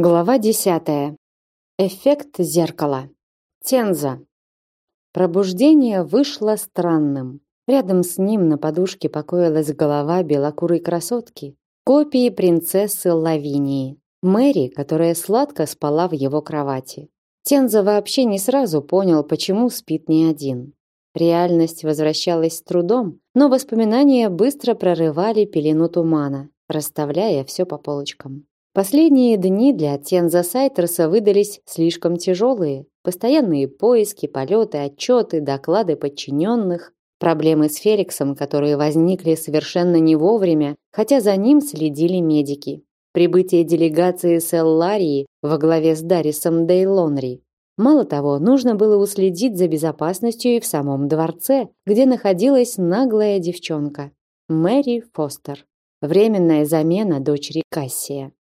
Глава десятая. Эффект зеркала. Тенза. Пробуждение вышло странным. Рядом с ним на подушке покоилась голова белокурой красотки, копии принцессы Лавинии, Мэри, которая сладко спала в его кровати. Тенза вообще не сразу понял, почему спит не один. Реальность возвращалась с трудом, но воспоминания быстро прорывали пелену тумана, расставляя все по полочкам. Последние дни для Тенза Сайтерса выдались слишком тяжелые. Постоянные поиски, полеты, отчеты, доклады подчиненных, проблемы с Феликсом, которые возникли совершенно не вовремя, хотя за ним следили медики. Прибытие делегации с Элларии во главе с Дарисом Дейлонри. Мало того, нужно было уследить за безопасностью и в самом дворце, где находилась наглая девчонка Мэри Фостер, временная замена дочери Кассия.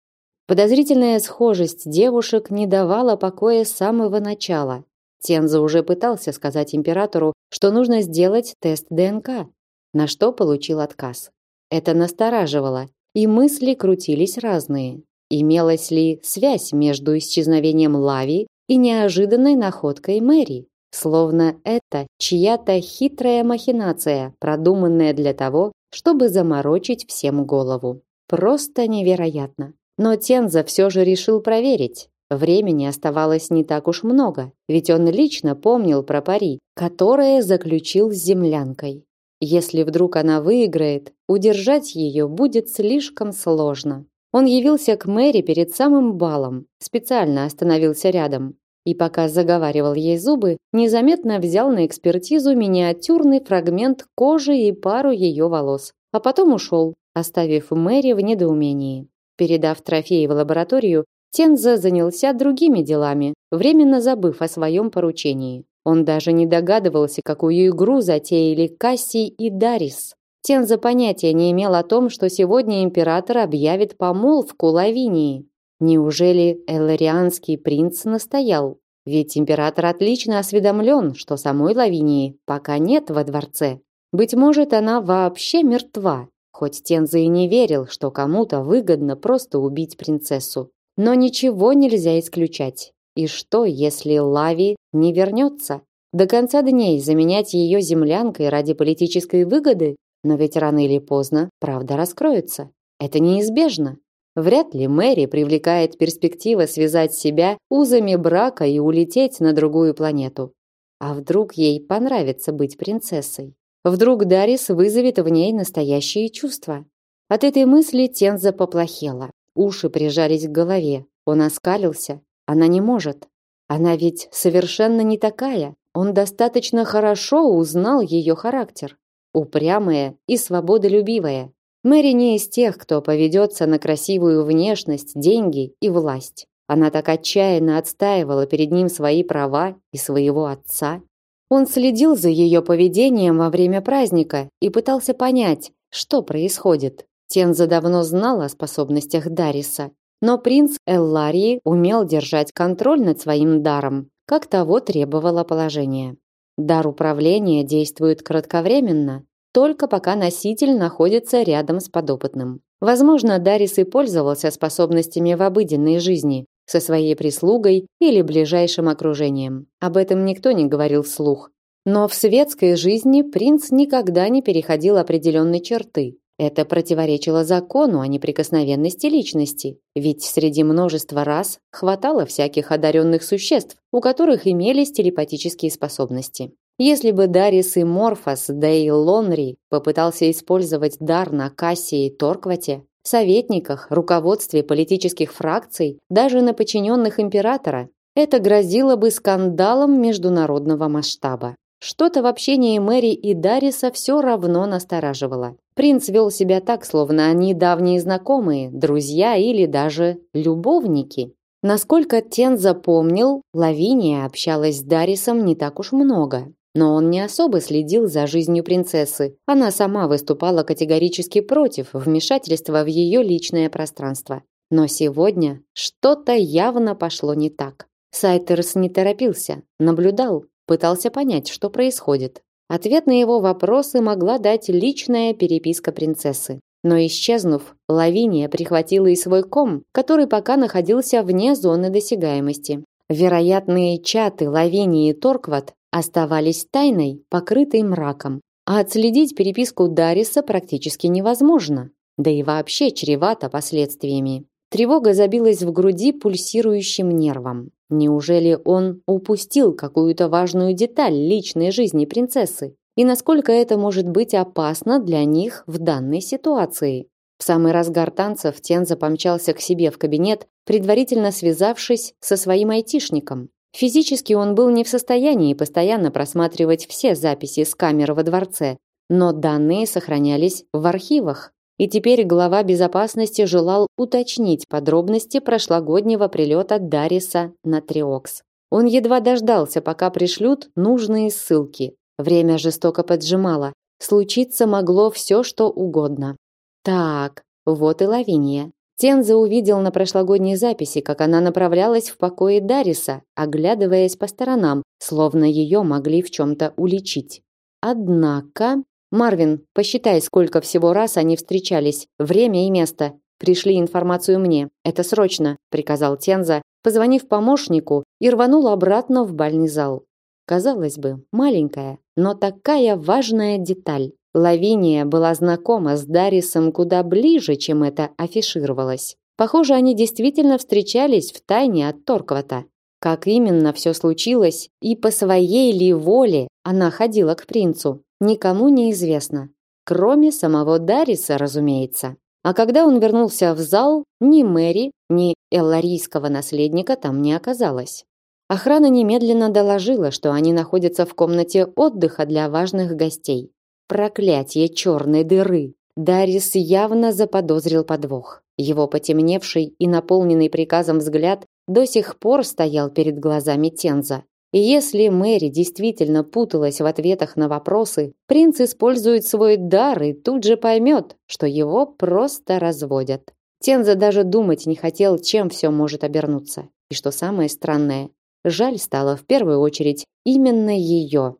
Подозрительная схожесть девушек не давала покоя с самого начала. Тенза уже пытался сказать императору, что нужно сделать тест ДНК, на что получил отказ. Это настораживало, и мысли крутились разные. Имелась ли связь между исчезновением Лави и неожиданной находкой Мэри? Словно это чья-то хитрая махинация, продуманная для того, чтобы заморочить всем голову. Просто невероятно. Но Тенза все же решил проверить. Времени оставалось не так уж много, ведь он лично помнил про пари, которое заключил с землянкой. Если вдруг она выиграет, удержать ее будет слишком сложно. Он явился к Мэри перед самым балом, специально остановился рядом и пока заговаривал ей зубы, незаметно взял на экспертизу миниатюрный фрагмент кожи и пару ее волос, а потом ушел, оставив Мэри в недоумении. Передав трофеи в лабораторию, Тенза занялся другими делами, временно забыв о своем поручении. Он даже не догадывался, какую игру затеяли Кассий и Дарис. Тенза понятия не имел о том, что сегодня император объявит помолвку Лавинии. Неужели эларианский принц настоял? Ведь император отлично осведомлен, что самой Лавинии пока нет во дворце. Быть может, она вообще мертва, Хоть Тенза и не верил, что кому-то выгодно просто убить принцессу. Но ничего нельзя исключать. И что, если Лави не вернется? До конца дней заменять ее землянкой ради политической выгоды? Но ведь рано или поздно правда раскроется. Это неизбежно. Вряд ли Мэри привлекает перспектива связать себя узами брака и улететь на другую планету. А вдруг ей понравится быть принцессой? Вдруг Дарис вызовет в ней настоящие чувства. От этой мысли Тенза поплохела. Уши прижались к голове. Он оскалился. Она не может. Она ведь совершенно не такая. Он достаточно хорошо узнал ее характер. Упрямая и свободолюбивая. Мэри не из тех, кто поведется на красивую внешность, деньги и власть. Она так отчаянно отстаивала перед ним свои права и своего отца. Он следил за ее поведением во время праздника и пытался понять, что происходит. Тенза давно знал о способностях Дариса, но принц Элларии умел держать контроль над своим даром, как того требовало положение. Дар управления действует кратковременно, только пока носитель находится рядом с подопытным. Возможно, Дарис и пользовался способностями в обыденной жизни, со своей прислугой или ближайшим окружением. Об этом никто не говорил вслух. Но в светской жизни принц никогда не переходил определенной черты. Это противоречило закону о неприкосновенности личности, ведь среди множества рас хватало всяких одаренных существ, у которых имелись телепатические способности. Если бы Дарис и Морфос, да и Лонри попытался использовать дар на Кассии и Торквате, советниках, руководстве политических фракций, даже на подчиненных императора, это грозило бы скандалом международного масштаба. Что-то в общении Мэри и Дариса все равно настораживало. Принц вел себя так, словно они давние знакомые, друзья или даже любовники. Насколько Тен запомнил, Лавиния общалась с Дарисом не так уж много. Но он не особо следил за жизнью принцессы. Она сама выступала категорически против вмешательства в ее личное пространство. Но сегодня что-то явно пошло не так. Сайтерс не торопился, наблюдал, пытался понять, что происходит. Ответ на его вопросы могла дать личная переписка принцессы. Но исчезнув, Лавиния прихватила и свой ком, который пока находился вне зоны досягаемости. Вероятные чаты Лавинии и Торкват оставались тайной, покрытой мраком. А отследить переписку Дариса практически невозможно, да и вообще чревато последствиями. Тревога забилась в груди пульсирующим нервом. Неужели он упустил какую-то важную деталь личной жизни принцессы? И насколько это может быть опасно для них в данной ситуации? В самый разгар танцев Тенза помчался к себе в кабинет, предварительно связавшись со своим айтишником. Физически он был не в состоянии постоянно просматривать все записи с камер во дворце, но данные сохранялись в архивах. И теперь глава безопасности желал уточнить подробности прошлогоднего прилета Дариса на Триокс. Он едва дождался, пока пришлют нужные ссылки. Время жестоко поджимало. Случиться могло все, что угодно. Так, вот и Лавиния. Тенза увидел на прошлогодней записи, как она направлялась в покои Дариса, оглядываясь по сторонам, словно ее могли в чем-то уличить. Однако... «Марвин, посчитай, сколько всего раз они встречались, время и место. Пришли информацию мне. Это срочно», — приказал Тенза, позвонив помощнику и рванул обратно в бальный зал. Казалось бы, маленькая, но такая важная деталь. Лавиния была знакома с Дарисом куда ближе, чем это афишировалось. Похоже, они действительно встречались в тайне от Торквата. Как именно все случилось и по своей ли воле она ходила к принцу, никому не известно. Кроме самого Дариса, разумеется. А когда он вернулся в зал, ни Мэри, ни элларийского наследника там не оказалось. Охрана немедленно доложила, что они находятся в комнате отдыха для важных гостей. Проклятие черной дыры! Дарис явно заподозрил подвох. Его потемневший и наполненный приказом взгляд до сих пор стоял перед глазами Тенза. И если Мэри действительно путалась в ответах на вопросы, принц использует свой дар и тут же поймет, что его просто разводят. Тенза даже думать не хотел, чем все может обернуться. И что самое странное, жаль стало в первую очередь именно ее.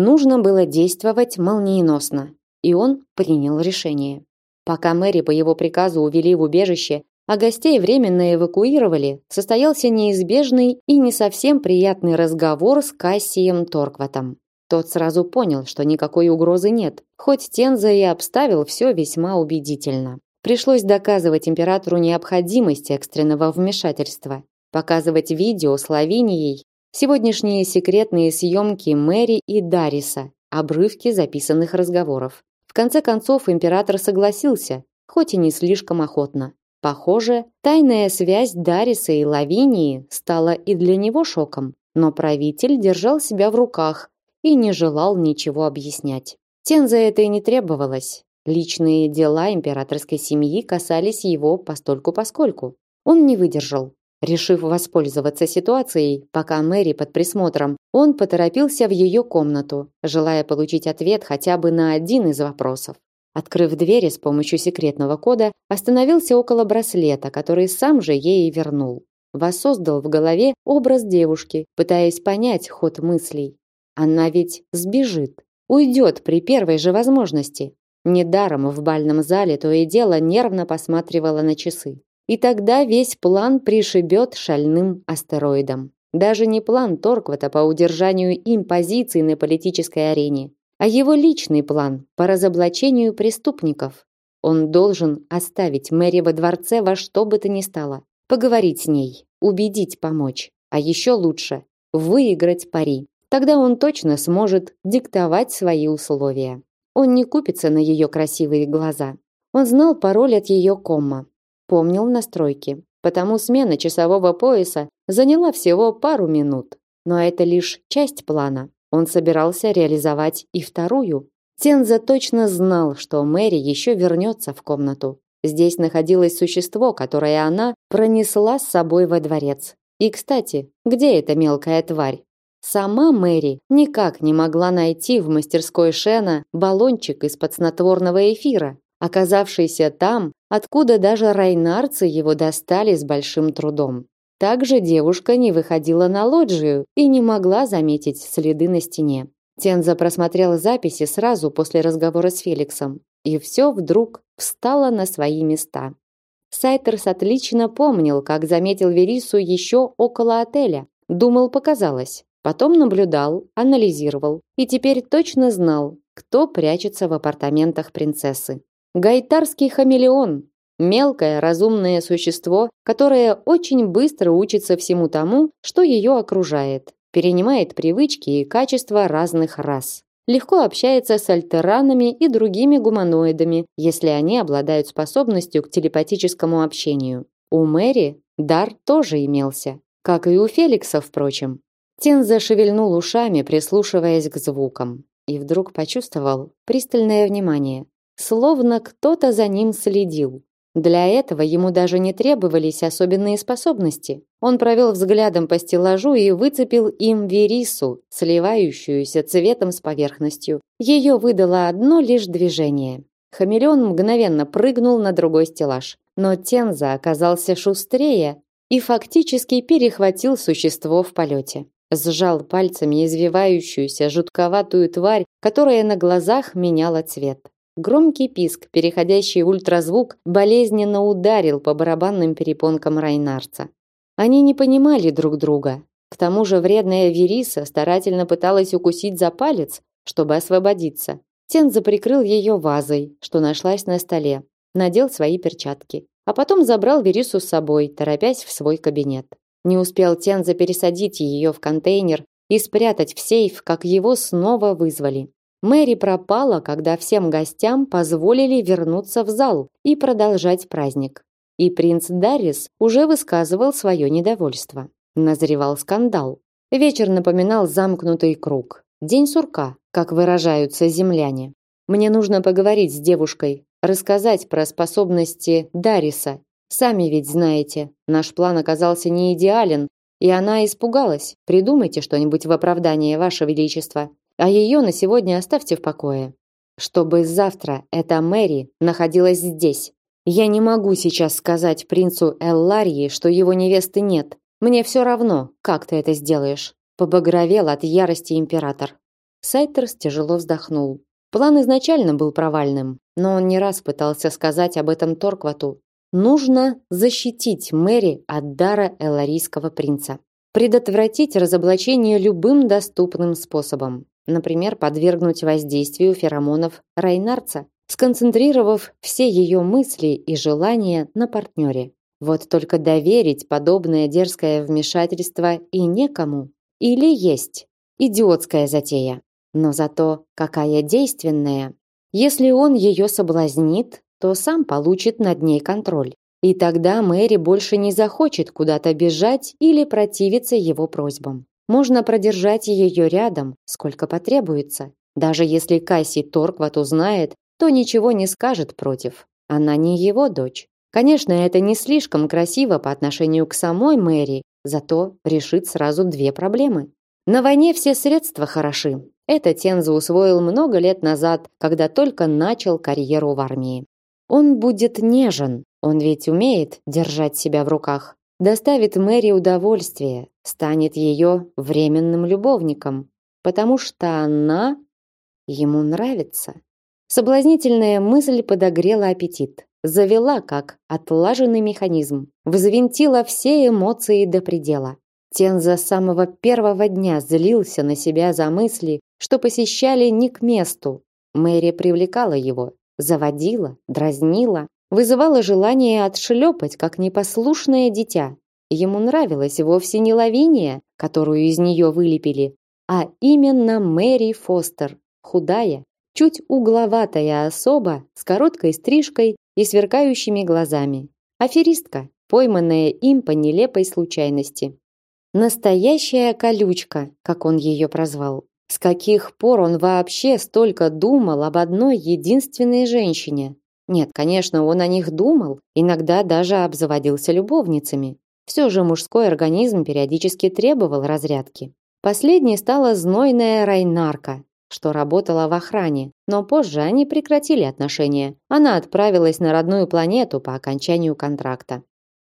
Нужно было действовать молниеносно, и он принял решение. Пока Мэри по его приказу увели в убежище, а гостей временно эвакуировали, состоялся неизбежный и не совсем приятный разговор с Кассием Торкватом. Тот сразу понял, что никакой угрозы нет, хоть Тенза и обставил все весьма убедительно. Пришлось доказывать императору необходимость экстренного вмешательства, показывать видео с Лавинией Сегодняшние секретные съемки Мэри и Дариса, обрывки записанных разговоров. В конце концов император согласился, хоть и не слишком охотно. Похоже, тайная связь Дариса и Лавинии стала и для него шоком, но правитель держал себя в руках и не желал ничего объяснять. Тенза это и не требовалось. Личные дела императорской семьи касались его постольку-поскольку. Он не выдержал. Решив воспользоваться ситуацией, пока Мэри под присмотром, он поторопился в ее комнату, желая получить ответ хотя бы на один из вопросов. Открыв двери с помощью секретного кода, остановился около браслета, который сам же ей вернул. Воссоздал в голове образ девушки, пытаясь понять ход мыслей. Она ведь сбежит, уйдет при первой же возможности. Недаром в бальном зале то и дело нервно посматривала на часы. И тогда весь план пришибет шальным астероидом. Даже не план Торквата по удержанию им позиций на политической арене, а его личный план по разоблачению преступников. Он должен оставить Мэри во дворце во что бы то ни стало, поговорить с ней, убедить помочь, а еще лучше выиграть пари. Тогда он точно сможет диктовать свои условия. Он не купится на ее красивые глаза. Он знал пароль от ее комма, помнил настройки. Потому смена часового пояса заняла всего пару минут. Но это лишь часть плана. Он собирался реализовать и вторую. Тенза точно знал, что Мэри еще вернется в комнату. Здесь находилось существо, которое она пронесла с собой во дворец. И, кстати, где эта мелкая тварь? Сама Мэри никак не могла найти в мастерской Шена баллончик из-под снотворного эфира, оказавшийся там, откуда даже райнарцы его достали с большим трудом. Также девушка не выходила на лоджию и не могла заметить следы на стене. Тенза просмотрела записи сразу после разговора с Феликсом. и все вдруг встало на свои места. Сайтерс отлично помнил, как заметил Верису еще около отеля. Думал, показалось. Потом наблюдал, анализировал и теперь точно знал, кто прячется в апартаментах принцессы. Гайтарский хамелеон, мелкое разумное существо, которое очень быстро учится всему тому, что ее окружает, перенимает привычки и качества разных рас. Легко общается с альтеранами и другими гуманоидами, если они обладают способностью к телепатическому общению. У Мэри дар тоже имелся, как и у Феликса, впрочем. Тен зашевельнул ушами, прислушиваясь к звукам, и вдруг почувствовал пристальное внимание, словно кто-то за ним следил. Для этого ему даже не требовались особенные способности. Он провел взглядом по стеллажу и выцепил им верису, сливающуюся цветом с поверхностью. Ее выдало одно лишь движение. Хамелеон мгновенно прыгнул на другой стеллаж. Но Тенза оказался шустрее и фактически перехватил существо в полете. Сжал пальцами извивающуюся жутковатую тварь, которая на глазах меняла цвет. Громкий писк, переходящий в ультразвук, болезненно ударил по барабанным перепонкам Райнарца. Они не понимали друг друга. К тому же вредная Вериса старательно пыталась укусить за палец, чтобы освободиться. Тенза прикрыл ее вазой, что нашлась на столе, надел свои перчатки, а потом забрал Верису с собой, торопясь в свой кабинет. Не успел Тенза пересадить ее в контейнер и спрятать в сейф, как его снова вызвали. Мэри пропала, когда всем гостям позволили вернуться в зал и продолжать праздник. И принц Дарис уже высказывал свое недовольство. Назревал скандал. Вечер напоминал замкнутый круг. День сурка, как выражаются земляне. Мне нужно поговорить с девушкой, рассказать про способности Дариса. Сами ведь знаете, наш план оказался не идеален, и она испугалась. Придумайте что-нибудь в оправдание, ваше величество а ее на сегодня оставьте в покое. Чтобы завтра эта Мэри находилась здесь. Я не могу сейчас сказать принцу Элларии, что его невесты нет. Мне все равно, как ты это сделаешь. Побагровел от ярости император. Сайтерс тяжело вздохнул. План изначально был провальным, но он не раз пытался сказать об этом Торквату. Нужно защитить Мэри от дара элларийского принца. Предотвратить разоблачение любым доступным способом например, подвергнуть воздействию феромонов Райнарца, сконцентрировав все ее мысли и желания на партнере. Вот только доверить подобное дерзкое вмешательство и некому. Или есть идиотская затея. Но зато какая действенная. Если он ее соблазнит, то сам получит над ней контроль. И тогда Мэри больше не захочет куда-то бежать или противиться его просьбам. Можно продержать ее рядом, сколько потребуется. Даже если Касси Торкват узнает, то ничего не скажет против. Она не его дочь. Конечно, это не слишком красиво по отношению к самой Мэри, зато решит сразу две проблемы. На войне все средства хороши. Это Тенза усвоил много лет назад, когда только начал карьеру в армии. Он будет нежен, он ведь умеет держать себя в руках доставит Мэри удовольствие, станет ее временным любовником, потому что она ему нравится. Соблазнительная мысль подогрела аппетит, завела как отлаженный механизм, взвинтила все эмоции до предела. Тенза с самого первого дня злился на себя за мысли, что посещали не к месту. Мэри привлекала его, заводила, дразнила, вызывало желание отшлепать, как непослушное дитя. Ему нравилась вовсе не Лавиния, которую из нее вылепили, а именно Мэри Фостер, худая, чуть угловатая особа с короткой стрижкой и сверкающими глазами. Аферистка, пойманная им по нелепой случайности. Настоящая колючка, как он ее прозвал. С каких пор он вообще столько думал об одной единственной женщине? Нет, конечно, он о них думал, иногда даже обзаводился любовницами. Все же мужской организм периодически требовал разрядки. Последней стала знойная Райнарка, что работала в охране, но позже они прекратили отношения. Она отправилась на родную планету по окончанию контракта.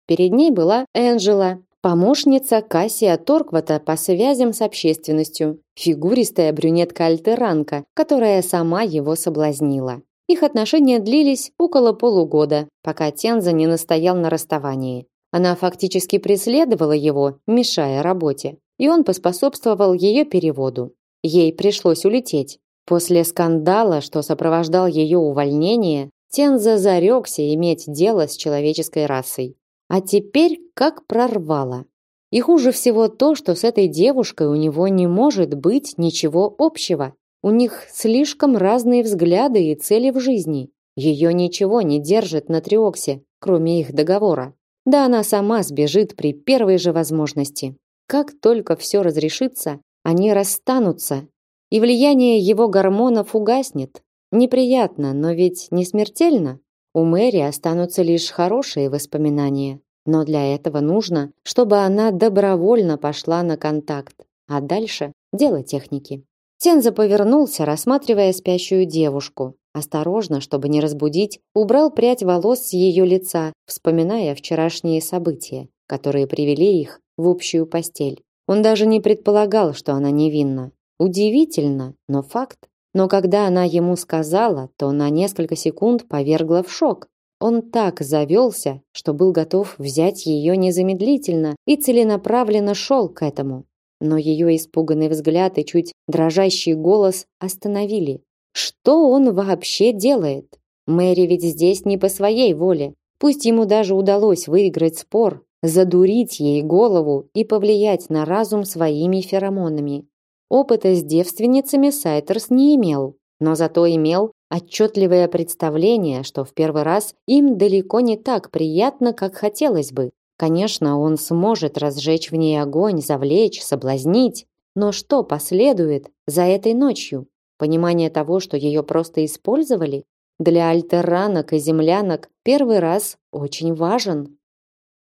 Перед ней была Энджела, помощница Кассия Торквата по связям с общественностью, фигуристая брюнетка-альтеранка, которая сама его соблазнила. Их отношения длились около полугода, пока Тенза не настоял на расставании. Она фактически преследовала его, мешая работе, и он поспособствовал ее переводу. Ей пришлось улететь. После скандала, что сопровождал ее увольнение, Тенза зарекся иметь дело с человеческой расой. А теперь как прорвало. И хуже всего то, что с этой девушкой у него не может быть ничего общего. У них слишком разные взгляды и цели в жизни. Ее ничего не держит на Триоксе, кроме их договора. Да она сама сбежит при первой же возможности. Как только все разрешится, они расстанутся, и влияние его гормонов угаснет. Неприятно, но ведь не смертельно. У Мэри останутся лишь хорошие воспоминания. Но для этого нужно, чтобы она добровольно пошла на контакт. А дальше дело техники. Тенза повернулся, рассматривая спящую девушку. Осторожно, чтобы не разбудить, убрал прядь волос с ее лица, вспоминая вчерашние события, которые привели их в общую постель. Он даже не предполагал, что она невинна. Удивительно, но факт. Но когда она ему сказала, то на несколько секунд повергла в шок. Он так завелся, что был готов взять ее незамедлительно и целенаправленно шел к этому но ее испуганный взгляд и чуть дрожащий голос остановили. Что он вообще делает? Мэри ведь здесь не по своей воле. Пусть ему даже удалось выиграть спор, задурить ей голову и повлиять на разум своими феромонами. Опыта с девственницами Сайтерс не имел, но зато имел отчетливое представление, что в первый раз им далеко не так приятно, как хотелось бы. Конечно, он сможет разжечь в ней огонь, завлечь, соблазнить, но что последует за этой ночью? Понимание того, что ее просто использовали? Для альтерранок и землянок первый раз очень важен.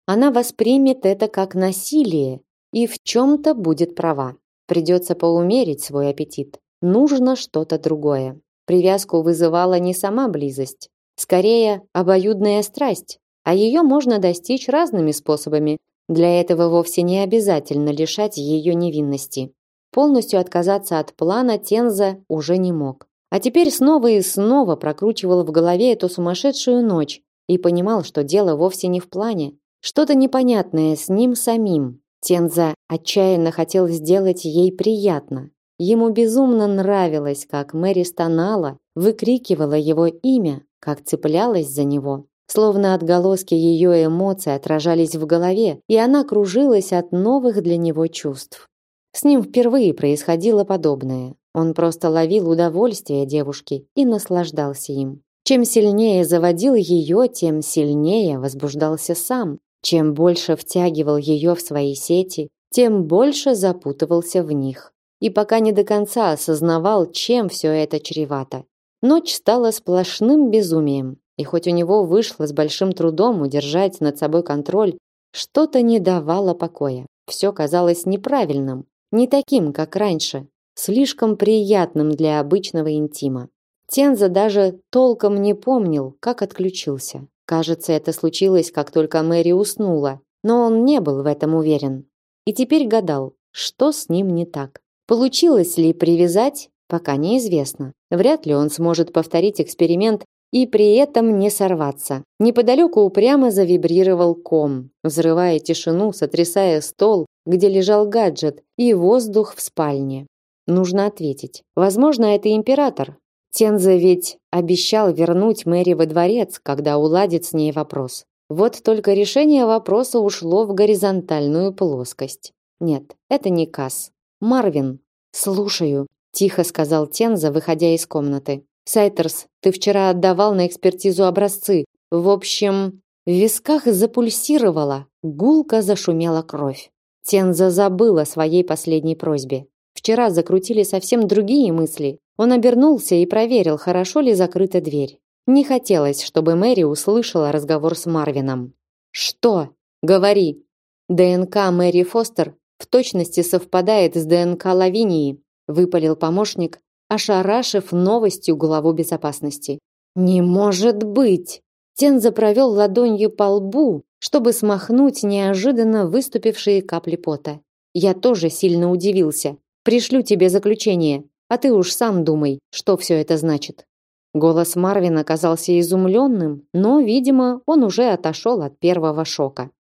Она воспримет это как насилие и в чем-то будет права. Придется поумерить свой аппетит. Нужно что-то другое. Привязку вызывала не сама близость, скорее обоюдная страсть, а ее можно достичь разными способами. Для этого вовсе не обязательно лишать ее невинности. Полностью отказаться от плана Тенза уже не мог. А теперь снова и снова прокручивал в голове эту сумасшедшую ночь и понимал, что дело вовсе не в плане. Что-то непонятное с ним самим. Тенза отчаянно хотел сделать ей приятно. Ему безумно нравилось, как Мэри стонала, выкрикивала его имя, как цеплялась за него. Словно отголоски ее эмоций отражались в голове, и она кружилась от новых для него чувств. С ним впервые происходило подобное. Он просто ловил удовольствие девушки и наслаждался им. Чем сильнее заводил ее, тем сильнее возбуждался сам. Чем больше втягивал ее в свои сети, тем больше запутывался в них. И пока не до конца осознавал, чем все это чревато. Ночь стала сплошным безумием. И хоть у него вышло с большим трудом удержать над собой контроль, что-то не давало покоя. Все казалось неправильным, не таким, как раньше, слишком приятным для обычного интима. Тенза даже толком не помнил, как отключился. Кажется, это случилось, как только Мэри уснула, но он не был в этом уверен. И теперь гадал, что с ним не так. Получилось ли привязать, пока неизвестно. Вряд ли он сможет повторить эксперимент и при этом не сорваться. Неподалеку упрямо завибрировал ком, взрывая тишину, сотрясая стол, где лежал гаджет, и воздух в спальне. Нужно ответить. Возможно, это император. Тенза ведь обещал вернуть Мэри во дворец, когда уладит с ней вопрос. Вот только решение вопроса ушло в горизонтальную плоскость. Нет, это не Касс. Марвин. Слушаю, тихо сказал Тенза, выходя из комнаты. Сайтерс, ты вчера отдавал на экспертизу образцы. В общем, в висках запульсировала, гулко зашумела кровь. Тенза забыл о своей последней просьбе. Вчера закрутили совсем другие мысли. Он обернулся и проверил, хорошо ли закрыта дверь. Не хотелось, чтобы Мэри услышала разговор с Марвином. «Что? Говори!» ДНК Мэри Фостер в точности совпадает с ДНК Лавинии, выпалил помощник, ошарашив новостью главу безопасности. Не может быть. Тенза провел ладонью по лбу, чтобы смахнуть неожиданно выступившие капли пота. Я тоже сильно удивился. Пришлю тебе заключение, а ты уж сам думай, что все это значит. Голос Марвина казался изумленным, но, видимо, он уже отошел от первого шока.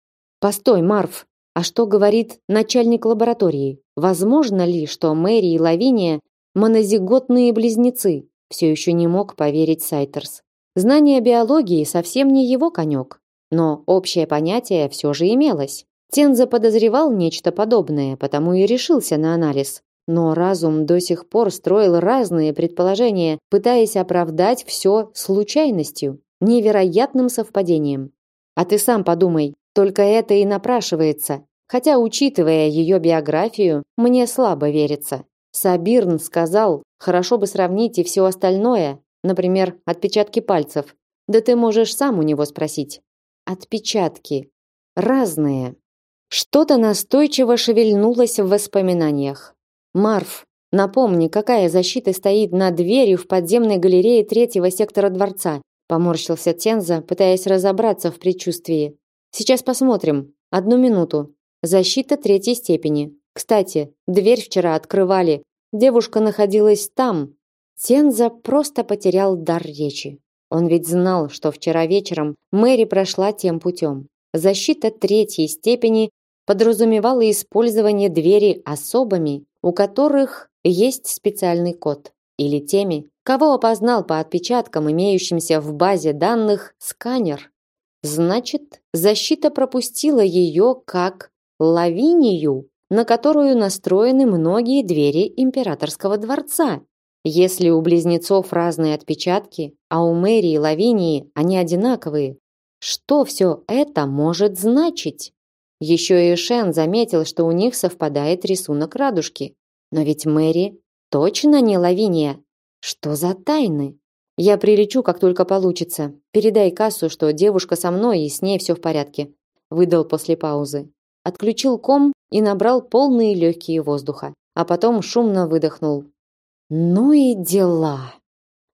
«Постой, Марв, а что говорит начальник лаборатории? Возможно ли, что Мэри и Лавиния монозиготные близнецы?» Все еще не мог поверить Сайтерс. Знание биологии совсем не его конек, но общее понятие все же имелось. Тенза подозревал нечто подобное, потому и решился на анализ. Но разум до сих пор строил разные предположения, пытаясь оправдать все случайностью, невероятным совпадением. А ты сам подумай, только это и напрашивается. Хотя, учитывая ее биографию, мне слабо верится. Сабирн сказал, хорошо бы сравнить и все остальное, например, отпечатки пальцев. Да ты можешь сам у него спросить. Отпечатки. Разные. Что-то настойчиво шевельнулось в воспоминаниях. Марф, напомни, какая защита стоит над дверью в подземной галерее третьего сектора дворца? Поморщился Тенза, пытаясь разобраться в предчувствии. Сейчас посмотрим. Одну минуту. Защита третьей степени. Кстати, дверь вчера открывали. Девушка находилась там. Тенза просто потерял дар речи. Он ведь знал, что вчера вечером Мэри прошла тем путем. Защита третьей степени подразумевала использование двери особыми, у которых есть специальный код, или теми, кого опознал по отпечаткам, имеющимся в базе данных, сканер. Значит, защита пропустила ее как лавинию, на которую настроены многие двери императорского дворца. Если у близнецов разные отпечатки, а у Мэри и Лавинии они одинаковые, что все это может значить? Еще и Шен заметил, что у них совпадает рисунок радужки. Но ведь Мэри точно не Лавиния. Что за тайны? Я прилечу, как только получится. Передай Кассу, что девушка со мной и с ней все в порядке. Выдал после паузы. Отключил ком и набрал полные легкие воздуха. А потом шумно выдохнул. Ну и дела.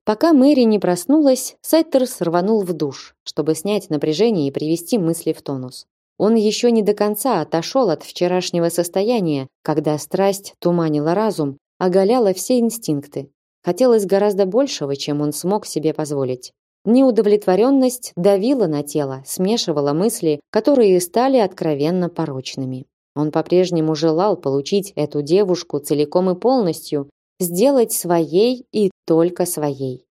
Пока Мэри не проснулась, Сайтерс рванул в душ, чтобы снять напряжение и привести мысли в тонус. Он еще не до конца отошел от вчерашнего состояния, когда страсть туманила разум, оголяла все инстинкты. Хотелось гораздо большего, чем он смог себе позволить. Неудовлетворенность давила на тело, смешивала мысли, которые стали откровенно порочными. Он по-прежнему желал получить эту девушку целиком и полностью, сделать своей и только своей.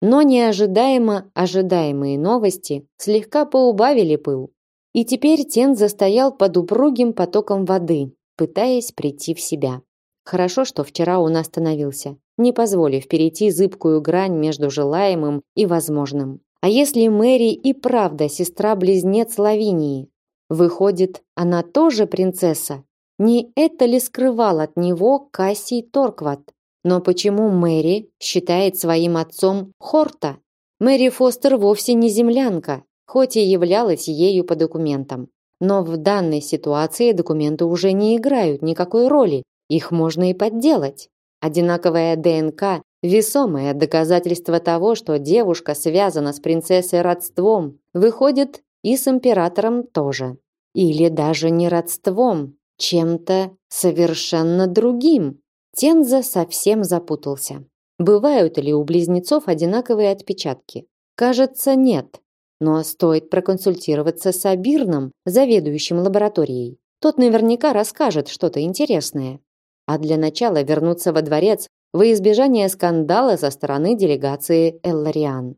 Но неожидаемо ожидаемые новости слегка поубавили пыл. И теперь Тен застоял под упругим потоком воды, пытаясь прийти в себя. Хорошо, что вчера он остановился, не позволив перейти зыбкую грань между желаемым и возможным. А если Мэри и правда сестра-близнец Лавинии? Выходит, она тоже принцесса? Не это ли скрывал от него Кассий Торкват? Но почему Мэри считает своим отцом Хорта? Мэри Фостер вовсе не землянка, хоть и являлась ею по документам. Но в данной ситуации документы уже не играют никакой роли, их можно и подделать. Одинаковая ДНК – весомое доказательство того, что девушка связана с принцессой родством, выходит и с императором тоже. Или даже не родством, чем-то совершенно другим. Тенза совсем запутался. Бывают ли у близнецов одинаковые отпечатки? Кажется, нет. Но стоит проконсультироваться с Абирном, заведующим лабораторией. Тот наверняка расскажет что-то интересное. А для начала вернуться во дворец во избежание скандала со стороны делегации Эллариан.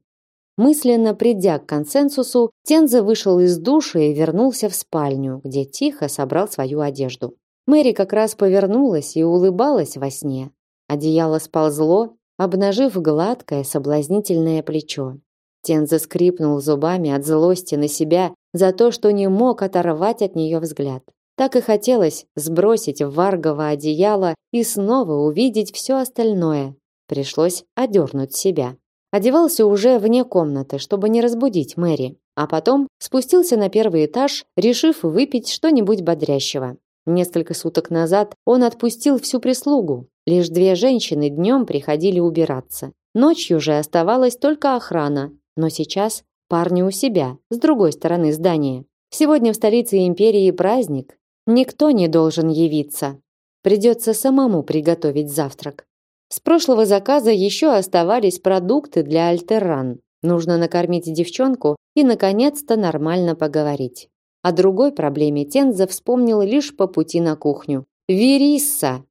Мысленно придя к консенсусу, Тензе вышел из душа и вернулся в спальню, где тихо собрал свою одежду. Мэри как раз повернулась и улыбалась во сне. Одеяло сползло, обнажив гладкое соблазнительное плечо. Тен заскрипнул зубами от злости на себя за то, что не мог оторвать от нее взгляд. Так и хотелось сбросить варгово одеяло и снова увидеть все остальное. Пришлось одернуть себя. Одевался уже вне комнаты, чтобы не разбудить Мэри, а потом спустился на первый этаж, решив выпить что-нибудь бодрящего. Несколько суток назад он отпустил всю прислугу. Лишь две женщины днем приходили убираться. Ночью же оставалась только охрана, но сейчас парни у себя, с другой стороны здания. Сегодня в столице империи праздник. Никто не должен явиться. Придется самому приготовить завтрак. С прошлого заказа еще оставались продукты для альтерран. Нужно накормить девчонку и, наконец-то, нормально поговорить. О другой проблеме Тенза вспомнил лишь по пути на кухню. Верисса!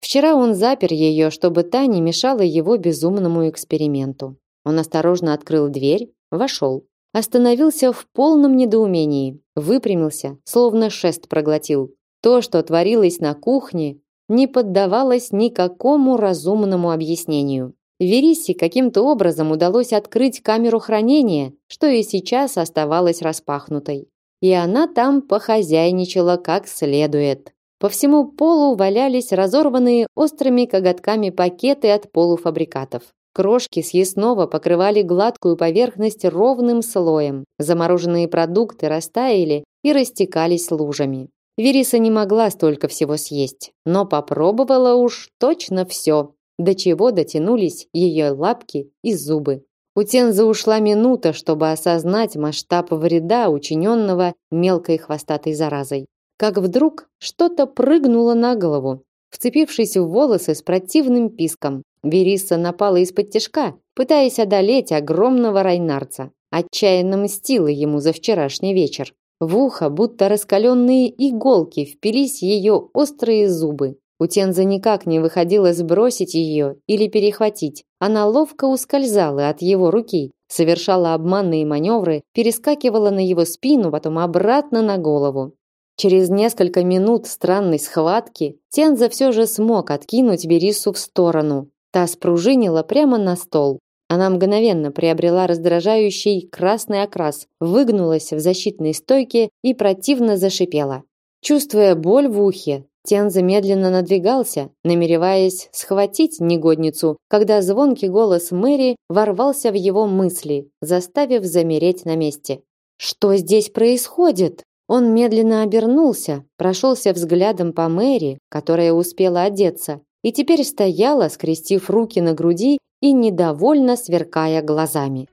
Вчера он запер ее, чтобы та не мешала его безумному эксперименту. Он осторожно открыл дверь, вошел. Остановился в полном недоумении, выпрямился, словно шест проглотил. То, что творилось на кухне, не поддавалось никакому разумному объяснению. Верисе каким-то образом удалось открыть камеру хранения, что и сейчас оставалось распахнутой. И она там похозяйничала как следует. По всему полу валялись разорванные острыми коготками пакеты от полуфабрикатов. Крошки съестного покрывали гладкую поверхность ровным слоем. Замороженные продукты растаяли и растекались лужами. Вериса не могла столько всего съесть, но попробовала уж точно все, до чего дотянулись ее лапки и зубы. У Тенза ушла минута, чтобы осознать масштаб вреда, учиненного мелкой хвостатой заразой. Как вдруг что-то прыгнуло на голову, вцепившись в волосы с противным писком. Вериса напала из-под тишка, пытаясь одолеть огромного райнарца. Отчаянно мстила ему за вчерашний вечер. В ухо, будто раскаленные иголки, впились ее острые зубы. У Тенза никак не выходило сбросить ее или перехватить. Она ловко ускользала от его руки, совершала обманные маневры, перескакивала на его спину, потом обратно на голову. Через несколько минут странной схватки Тенза все же смог откинуть Берису в сторону. Та спружинила прямо на стол. Она мгновенно приобрела раздражающий красный окрас, выгнулась в защитной стойке и противно зашипела. Чувствуя боль в ухе, Тенза медленно надвигался, намереваясь схватить негодницу, когда звонкий голос Мэри ворвался в его мысли, заставив замереть на месте. «Что здесь происходит?» Он медленно обернулся, прошелся взглядом по Мэри, которая успела одеться, и теперь стояла, скрестив руки на груди и недовольно сверкая глазами.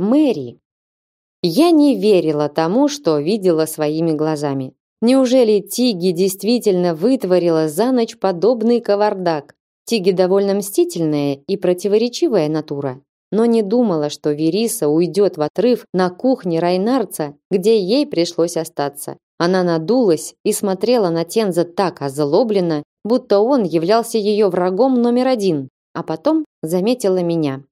Мэри. Я не верила тому, что видела своими глазами. Неужели Тиги действительно вытворила за ночь подобный кавардак? Тиги довольно мстительная и противоречивая натура но не думала, что Вериса уйдет в отрыв на кухне Райнарца, где ей пришлось остаться. Она надулась и смотрела на Тенза так озлобленно, будто он являлся ее врагом номер один, а потом заметила меня.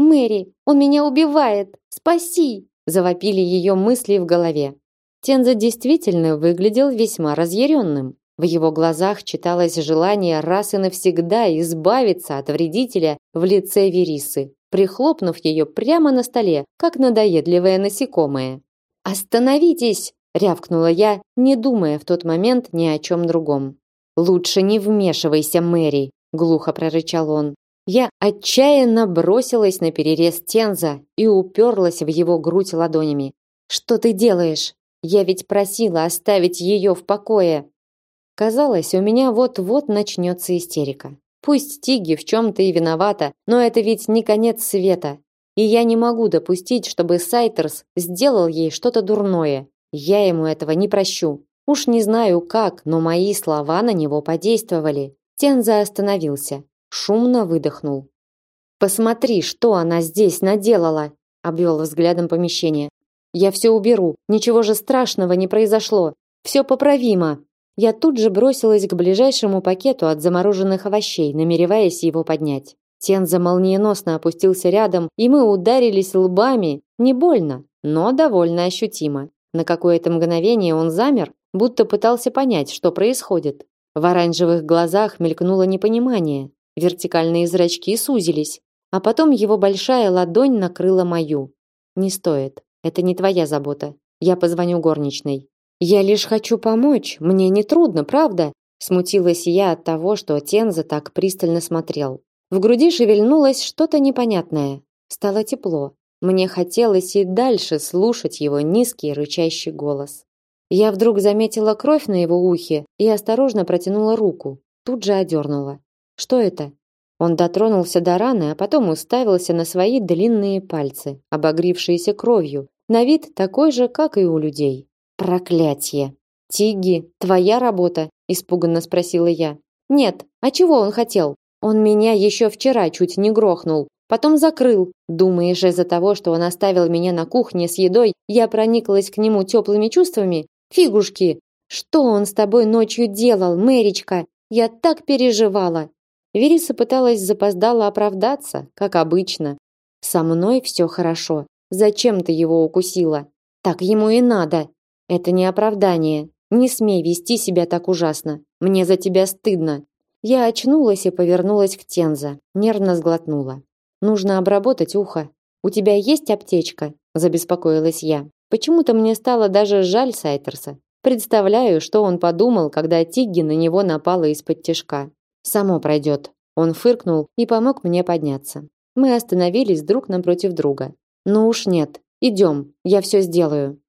«Мэри, он меня убивает! Спаси!» завопили ее мысли в голове. Тенза действительно выглядел весьма разъяренным. В его глазах читалось желание раз и навсегда избавиться от вредителя в лице Верисы прихлопнув ее прямо на столе, как надоедливое насекомое. «Остановитесь!» – рявкнула я, не думая в тот момент ни о чем другом. «Лучше не вмешивайся, Мэри!» – глухо прорычал он. Я отчаянно бросилась на перерез Тенза и уперлась в его грудь ладонями. «Что ты делаешь? Я ведь просила оставить ее в покое!» Казалось, у меня вот-вот начнется истерика. Пусть Тиги в чем-то и виновата, но это ведь не конец света. И я не могу допустить, чтобы Сайтерс сделал ей что-то дурное. Я ему этого не прощу. Уж не знаю как, но мои слова на него подействовали. Тенза остановился, шумно выдохнул. Посмотри, что она здесь наделала, обвел взглядом помещение. Я все уберу, ничего же страшного не произошло. Все поправимо. Я тут же бросилась к ближайшему пакету от замороженных овощей, намереваясь его поднять. Тенза молниеносно опустился рядом, и мы ударились лбами, не больно, но довольно ощутимо. На какое-то мгновение он замер, будто пытался понять, что происходит. В оранжевых глазах мелькнуло непонимание. Вертикальные зрачки сузились, а потом его большая ладонь накрыла мою. Не стоит. Это не твоя забота. Я позвоню горничной. Я лишь хочу помочь, мне не трудно, правда? Смутилась я от того, что Тенза так пристально смотрел. В груди шевельнулось что-то непонятное. Стало тепло. Мне хотелось и дальше слушать его низкий рычащий голос. Я вдруг заметила кровь на его ухе и осторожно протянула руку. Тут же одернула. Что это? Он дотронулся до раны, а потом уставился на свои длинные пальцы, обогрившиеся кровью, на вид такой же, как и у людей. Проклятье. Тиги, твоя работа? испуганно спросила я. Нет, а чего он хотел? Он меня еще вчера чуть не грохнул, потом закрыл. Думаешь, из-за того, что он оставил меня на кухне с едой, я прониклась к нему теплыми чувствами? Фигушки! Что он с тобой ночью делал, Мэричка? Я так переживала. Вериса пыталась запоздало оправдаться, как обычно. Со мной все хорошо. Зачем ты его укусила? Так ему и надо. Это не оправдание. Не смей вести себя так ужасно. Мне за тебя стыдно. Я очнулась и повернулась к Тенза. Нервно сглотнула. Нужно обработать ухо. У тебя есть аптечка? забеспокоилась я. Почему-то мне стало даже жаль Сайтерса. Представляю, что он подумал, когда Тигги на него напала из-под тишка. Само пройдет. Он фыркнул и помог мне подняться. Мы остановились друг напротив друга. Ну уж нет. Идем, я все сделаю.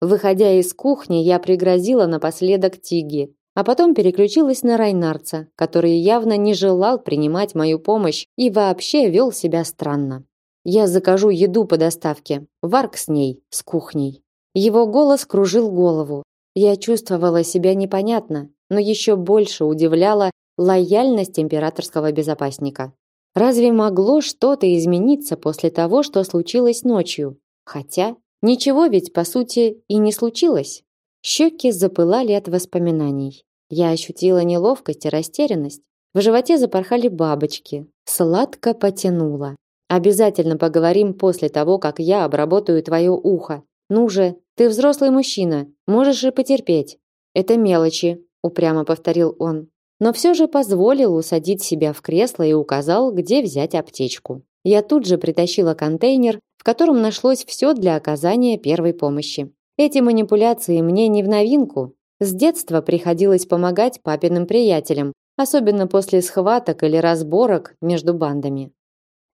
Выходя из кухни, я пригрозила напоследок Тиги, а потом переключилась на Райнарца, который явно не желал принимать мою помощь и вообще вел себя странно. Я закажу еду по доставке. Варк с ней, с кухней. Его голос кружил голову. Я чувствовала себя непонятно, но еще больше удивляла лояльность императорского безопасника. Разве могло что-то измениться после того, что случилось ночью? Хотя ничего ведь по сути и не случилось. Щеки запылали от воспоминаний. Я ощутила неловкость и растерянность. В животе запорхали бабочки. Сладко потянуло. Обязательно поговорим после того, как я обработаю твое ухо. Ну же, ты взрослый мужчина, можешь и потерпеть. Это мелочи, упрямо повторил он. Но все же позволил усадить себя в кресло и указал, где взять аптечку. Я тут же притащила контейнер, в котором нашлось все для оказания первой помощи. Эти манипуляции мне не в новинку, с детства приходилось помогать папиным приятелям, особенно после схваток или разборок между бандами.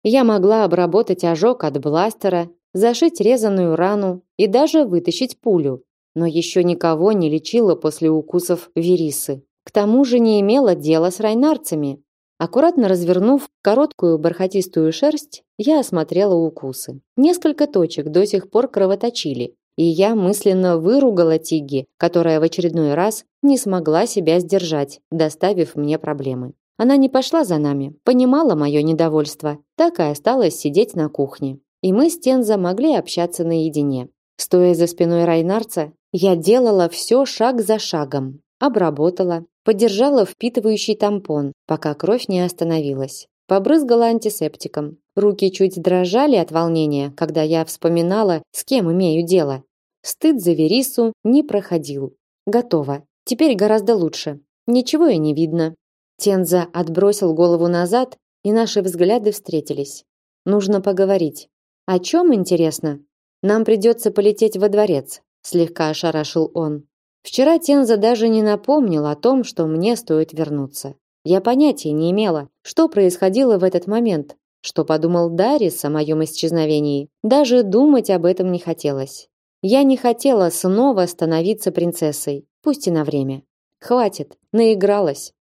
Я могла обработать ожог от бластера, зашить резаную рану и даже вытащить пулю, но еще никого не лечила после укусов вирисы. К тому же не имела дела с райнарцами. Аккуратно развернув короткую бархатистую шерсть, я осмотрела укусы. Несколько точек до сих пор кровоточили, и я мысленно выругала Тиги, которая в очередной раз не смогла себя сдержать, доставив мне проблемы. Она не пошла за нами, понимала мое недовольство, так и осталась сидеть на кухне. И мы с Тенза могли общаться наедине. Стоя за спиной Райнарца, я делала все шаг за шагом. Обработала, подержала впитывающий тампон, пока кровь не остановилась. Побрызгала антисептиком, Руки чуть дрожали от волнения, когда я вспоминала, с кем имею дело. Стыд за Верису не проходил. Готово. Теперь гораздо лучше. Ничего и не видно. Тенза отбросил голову назад, и наши взгляды встретились. Нужно поговорить. О чем интересно? Нам придется полететь во дворец, слегка ошарашил он. Вчера Тенза даже не напомнил о том, что мне стоит вернуться. Я понятия не имела, что происходило в этот момент, что подумал Дарис о моем исчезновении? Даже думать об этом не хотелось. Я не хотела снова становиться принцессой, пусть и на время. Хватит, наигралась.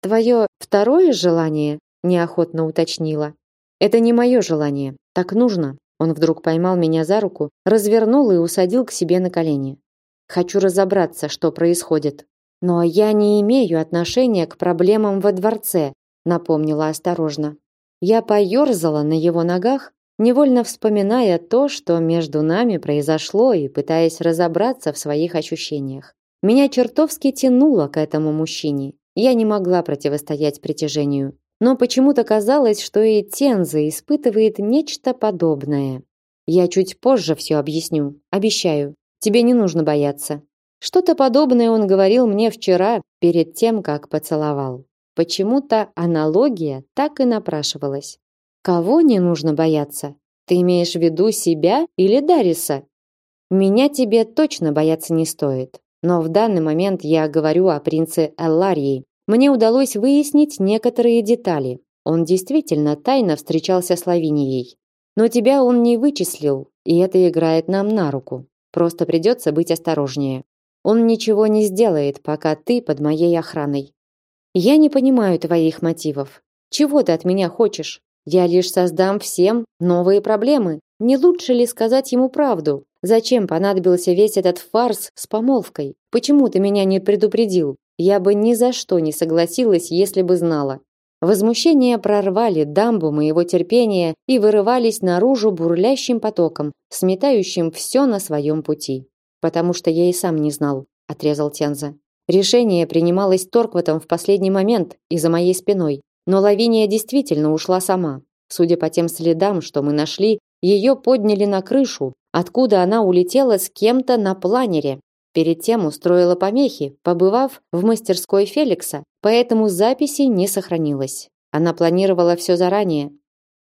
Твое второе желание, неохотно уточнила. Это не мое желание, так нужно. Он вдруг поймал меня за руку, развернул и усадил к себе на колени. Хочу разобраться, что происходит. Но я не имею отношения к проблемам во дворце, напомнила осторожно. Я поерзала на его ногах, невольно вспоминая то, что между нами произошло и пытаясь разобраться в своих ощущениях. Меня чертовски тянуло к этому мужчине. Я не могла противостоять притяжению, но почему-то казалось, что и Тенза испытывает нечто подобное. Я чуть позже все объясню, обещаю. Тебе не нужно бояться. Что-то подобное он говорил мне вчера, перед тем, как поцеловал. Почему-то аналогия так и напрашивалась. Кого не нужно бояться? Ты имеешь в виду себя или Дариса? Меня тебе точно бояться не стоит. Но в данный момент я говорю о принце Элларии. Мне удалось выяснить некоторые детали. Он действительно тайно встречался с Лавинией. Но тебя он не вычислил, и это играет нам на руку. Просто придется быть осторожнее. Он ничего не сделает, пока ты под моей охраной. Я не понимаю твоих мотивов. Чего ты от меня хочешь? Я лишь создам всем новые проблемы. Не лучше ли сказать ему правду? Зачем понадобился весь этот фарс с помолвкой? Почему ты меня не предупредил? Я бы ни за что не согласилась, если бы знала. Возмущения прорвали дамбу моего терпения и вырывались наружу бурлящим потоком, сметающим все на своем пути. Потому что я и сам не знал, отрезал Тенза. Решение принималось Торкватом в последний момент и за моей спиной, но Лавиния действительно ушла сама. Судя по тем следам, что мы нашли, ее подняли на крышу, откуда она улетела с кем-то на планере. Перед тем устроила помехи, побывав в мастерской Феликса, поэтому записи не сохранилось. Она планировала все заранее.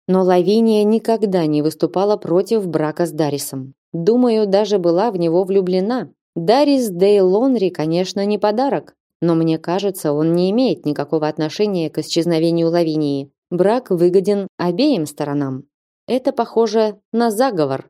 Но Лавиния никогда не выступала против брака с Дарисом. Думаю, даже была в него влюблена. Дарис Дейлонри, конечно, не подарок, но мне кажется, он не имеет никакого отношения к исчезновению Лавинии. Брак выгоден обеим сторонам. Это похоже на заговор.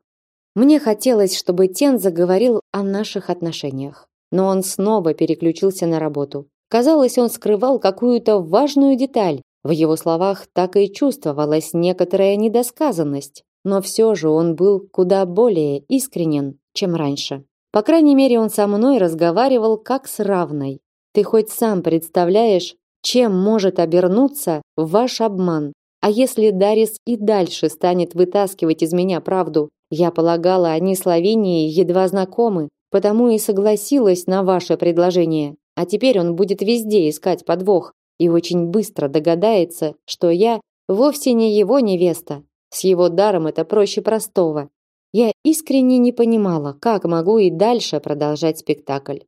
Мне хотелось, чтобы Тен заговорил о наших отношениях, но он снова переключился на работу. Казалось, он скрывал какую-то важную деталь. В его словах так и чувствовалась некоторая недосказанность, но все же он был куда более искренен, чем раньше. По крайней мере, он со мной разговаривал как с равной. Ты хоть сам представляешь, чем может обернуться ваш обман? А если Дарис и дальше станет вытаскивать из меня правду? Я полагала, они с Лавинией едва знакомы, потому и согласилась на ваше предложение. А теперь он будет везде искать подвох и очень быстро догадается, что я вовсе не его невеста. С его даром это проще простого. Я искренне не понимала, как могу и дальше продолжать спектакль.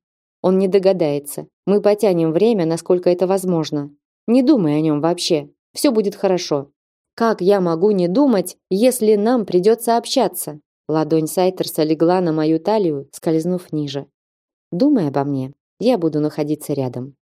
Он не догадается. Мы потянем время, насколько это возможно. Не думай о нем вообще. Все будет хорошо. Как я могу не думать, если нам придется общаться? Ладонь Сайтерса легла на мою талию, скользнув ниже. Думай обо мне. Я буду находиться рядом.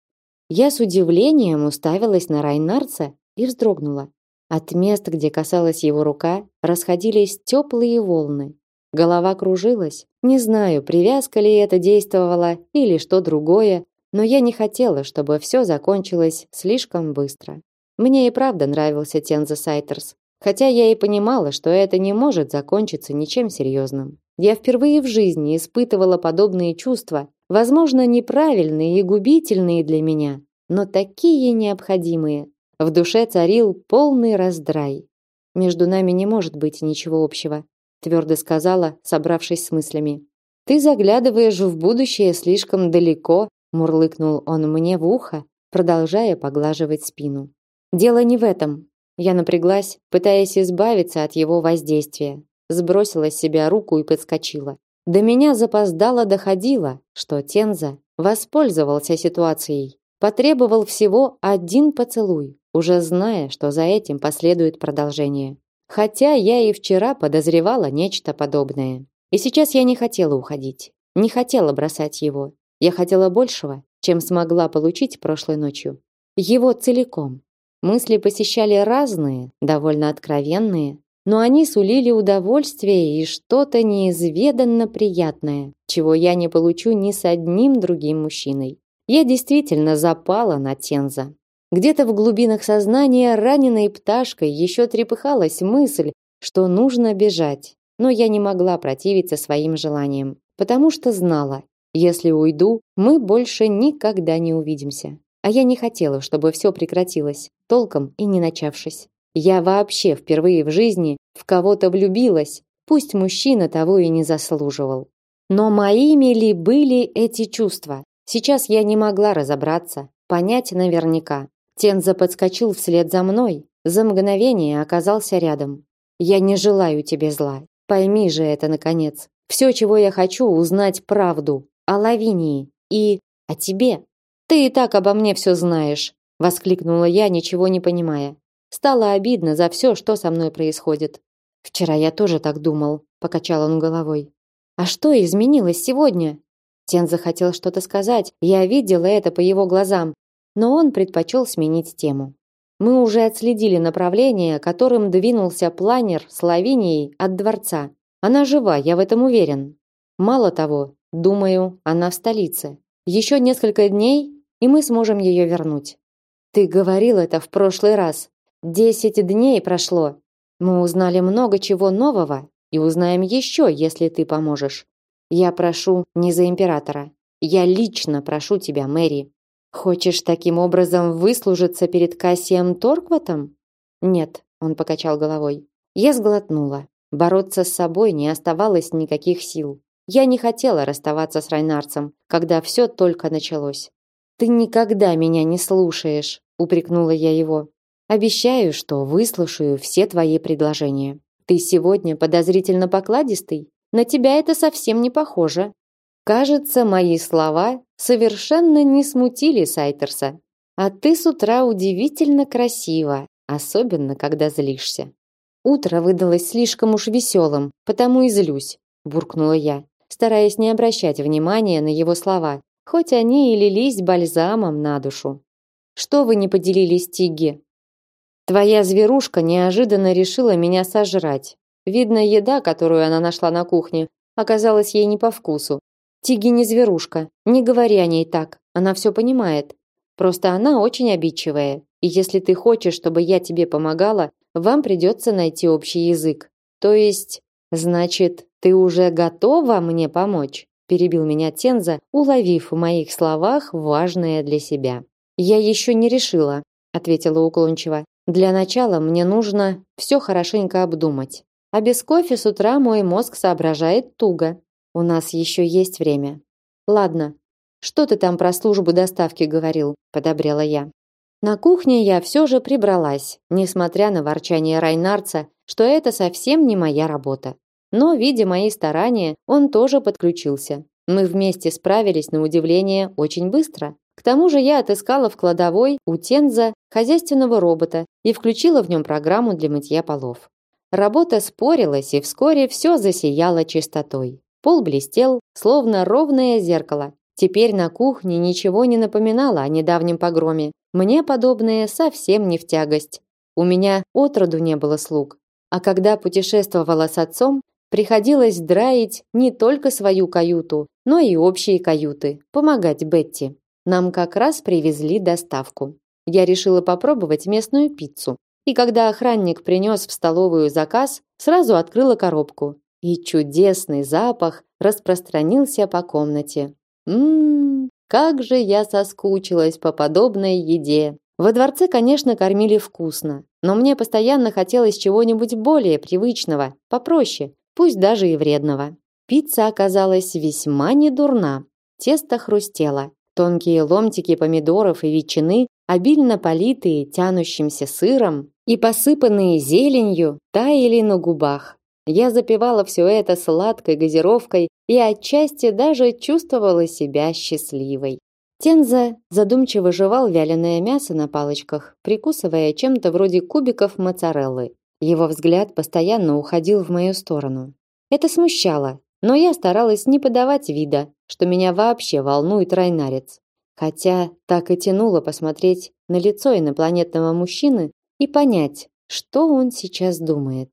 Я с удивлением уставилась на Райнарца и вздрогнула. От мест, где касалась его рука, расходились теплые волны. Голова кружилась. Не знаю, привязка ли это действовала или что другое, но я не хотела, чтобы все закончилось слишком быстро. Мне и правда нравился Тенза Сайтерс, хотя я и понимала, что это не может закончиться ничем серьезным. Я впервые в жизни испытывала подобные чувства, возможно, неправильные и губительные для меня, но такие необходимые. В душе царил полный раздрай. Между нами не может быть ничего общего, твердо сказала, собравшись с мыслями. Ты заглядываешь в будущее слишком далеко, мурлыкнул он мне в ухо, продолжая поглаживать спину. Дело не в этом. Я напряглась, пытаясь избавиться от его воздействия. Сбросила с себя руку и подскочила. До меня запоздало доходило, что Тенза воспользовался ситуацией. Потребовал всего один поцелуй, уже зная, что за этим последует продолжение. Хотя я и вчера подозревала нечто подобное. И сейчас я не хотела уходить. Не хотела бросать его. Я хотела большего, чем смогла получить прошлой ночью. Его целиком. Мысли посещали разные, довольно откровенные, но они сулили удовольствие и что-то неизведанно приятное, чего я не получу ни с одним другим мужчиной. Я действительно запала на Тенза. Где-то в глубинах сознания раненой пташкой еще трепыхалась мысль, что нужно бежать. Но я не могла противиться своим желаниям, потому что знала, если уйду, мы больше никогда не увидимся. А я не хотела, чтобы все прекратилось, толком и не начавшись. Я вообще впервые в жизни в кого-то влюбилась, пусть мужчина того и не заслуживал. Но моими ли были эти чувства? Сейчас я не могла разобраться, понять наверняка. Тенза подскочил вслед за мной, за мгновение оказался рядом. Я не желаю тебе зла. Пойми же это наконец. Все, чего я хочу, узнать правду о Лавинии и о тебе. Ты и так обо мне все знаешь, воскликнула я, ничего не понимая. Стало обидно за все, что со мной происходит. Вчера я тоже так думал, покачал он головой. А что изменилось сегодня? Тен захотел что-то сказать, я видела это по его глазам, но он предпочел сменить тему. Мы уже отследили направление, которым двинулся планер с Лавинией от дворца. Она жива, я в этом уверен. Мало того, думаю, она в столице. Еще несколько дней, и мы сможем ее вернуть. Ты говорил это в прошлый раз. Десять дней прошло. Мы узнали много чего нового. и узнаем еще, если ты поможешь. Я прошу не за императора. Я лично прошу тебя, Мэри. Хочешь таким образом выслужиться перед Кассием Торкватом? Нет, он покачал головой. Я сглотнула. Бороться с собой не оставалось никаких сил. Я не хотела расставаться с Райнарцем, когда все только началось. Ты никогда меня не слушаешь, упрекнула я его. Обещаю, что выслушаю все твои предложения. Ты сегодня подозрительно покладистый. На тебя это совсем не похоже. Кажется, мои слова совершенно не смутили Сайтерса. А ты с утра удивительно красива, особенно когда злишься. Утро выдалось слишком уж веселым, потому и злюсь, буркнула я, стараясь не обращать внимания на его слова хоть они и лились бальзамом на душу. Что вы не поделились, Тиги? Твоя зверушка неожиданно решила меня сожрать. Видно, еда, которую она нашла на кухне, оказалась ей не по вкусу. Тиги не зверушка, не говори о ней так, она все понимает. Просто она очень обидчивая, и если ты хочешь, чтобы я тебе помогала, вам придется найти общий язык. То есть, значит, ты уже готова мне помочь? Перебил меня Тенза, уловив в моих словах важное для себя. Я еще не решила, ответила уклончиво. Для начала мне нужно все хорошенько обдумать. А без кофе с утра мой мозг соображает туго. У нас еще есть время. Ладно. Что ты там про службу доставки говорил? подобрела я. На кухне я все же прибралась, несмотря на ворчание Райнарца, что это совсем не моя работа. Но, видя мои старания, он тоже подключился. Мы вместе справились на удивление очень быстро. К тому же я отыскала в кладовой у Тенза хозяйственного робота и включила в нем программу для мытья полов. Работа спорилась, и вскоре все засияло чистотой. Пол блестел, словно ровное зеркало. Теперь на кухне ничего не напоминало о недавнем погроме. Мне подобное совсем не в тягость. У меня отроду не было слуг. А когда путешествовала с отцом, Приходилось драить не только свою каюту, но и общие каюты, помогать Бетти. Нам как раз привезли доставку. Я решила попробовать местную пиццу. И когда охранник принес в столовую заказ, сразу открыла коробку. И чудесный запах распространился по комнате. Ммм, как же я соскучилась по подобной еде. Во дворце, конечно, кормили вкусно, но мне постоянно хотелось чего-нибудь более привычного, попроще, пусть даже и вредного. Пицца оказалась весьма недурна. Тесто хрустело. Тонкие ломтики помидоров и ветчины, обильно политые тянущимся сыром и посыпанные зеленью, таяли на губах. Я запивала все это сладкой газировкой и отчасти даже чувствовала себя счастливой. Тенза задумчиво жевал вяленое мясо на палочках, прикусывая чем-то вроде кубиков моцареллы. Его взгляд постоянно уходил в мою сторону. Это смущало, но я старалась не подавать вида, что меня вообще волнует Райнарец. Хотя так и тянуло посмотреть на лицо инопланетного мужчины и понять, что он сейчас думает.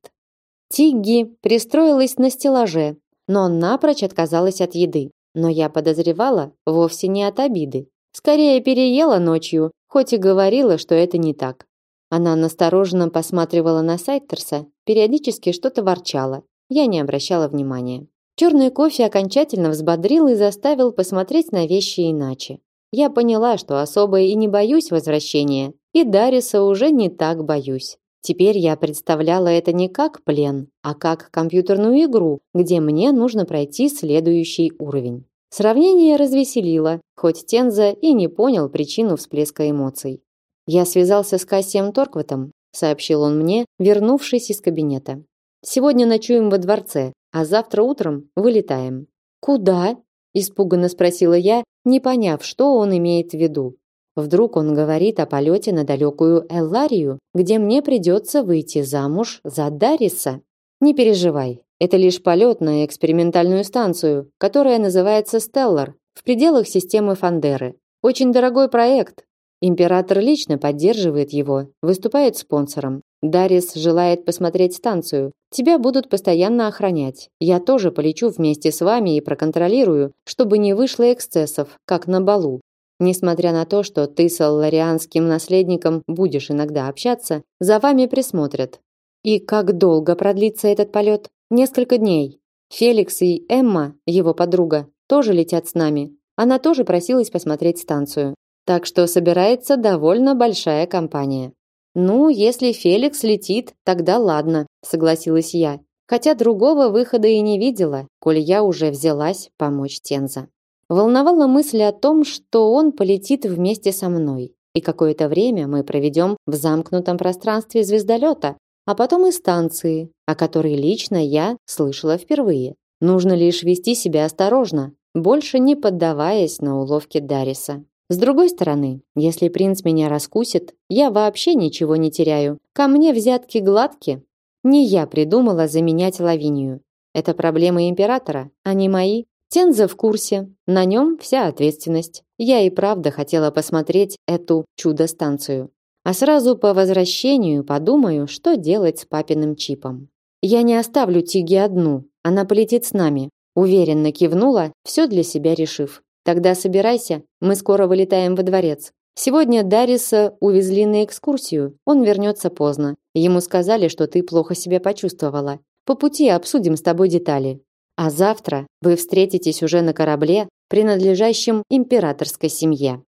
Тигги пристроилась на стеллаже, но напрочь отказалась от еды. Но я подозревала вовсе не от обиды. Скорее переела ночью, хоть и говорила, что это не так. Она настороженно посматривала на Сайтерса, периодически что-то ворчала. Я не обращала внимания. Черный кофе окончательно взбодрил и заставил посмотреть на вещи иначе. Я поняла, что особо и не боюсь возвращения, и Дариса уже не так боюсь. Теперь я представляла это не как плен, а как компьютерную игру, где мне нужно пройти следующий уровень. Сравнение развеселило, хоть Тенза и не понял причину всплеска эмоций. Я связался с Кассием Торкватом, сообщил он мне, вернувшись из кабинета. Сегодня ночуем во дворце, а завтра утром вылетаем. Куда? испуганно спросила я, не поняв, что он имеет в виду. Вдруг он говорит о полете на далекую Элларию, где мне придется выйти замуж за Дариса. Не переживай, это лишь полет на экспериментальную станцию, которая называется Стеллар, в пределах системы Фандеры. Очень дорогой проект, Император лично поддерживает его, выступает спонсором. Дарис желает посмотреть станцию. Тебя будут постоянно охранять. Я тоже полечу вместе с вами и проконтролирую, чтобы не вышло эксцессов, как на балу. Несмотря на то, что ты с алларианским наследником будешь иногда общаться, за вами присмотрят. И как долго продлится этот полет? Несколько дней. Феликс и Эмма, его подруга, тоже летят с нами. Она тоже просилась посмотреть станцию. Так что собирается довольно большая компания. Ну, если Феликс летит, тогда ладно, согласилась я. Хотя другого выхода и не видела, коль я уже взялась помочь Тенза. Волновала мысль о том, что он полетит вместе со мной. И какое-то время мы проведем в замкнутом пространстве звездолета, а потом и станции, о которой лично я слышала впервые. Нужно лишь вести себя осторожно, больше не поддаваясь на уловки Дариса. С другой стороны, если принц меня раскусит, я вообще ничего не теряю. Ко мне взятки гладки. Не я придумала заменять Лавинию. Это проблемы императора, а не мои. Тенза в курсе. На нем вся ответственность. Я и правда хотела посмотреть эту чудо-станцию. А сразу по возвращению подумаю, что делать с папиным чипом. Я не оставлю Тиги одну. Она полетит с нами. Уверенно кивнула, все для себя решив. Тогда собирайся, мы скоро вылетаем во дворец. Сегодня Дариса увезли на экскурсию. Он вернется поздно. Ему сказали, что ты плохо себя почувствовала. По пути обсудим с тобой детали. А завтра вы встретитесь уже на корабле, принадлежащем императорской семье.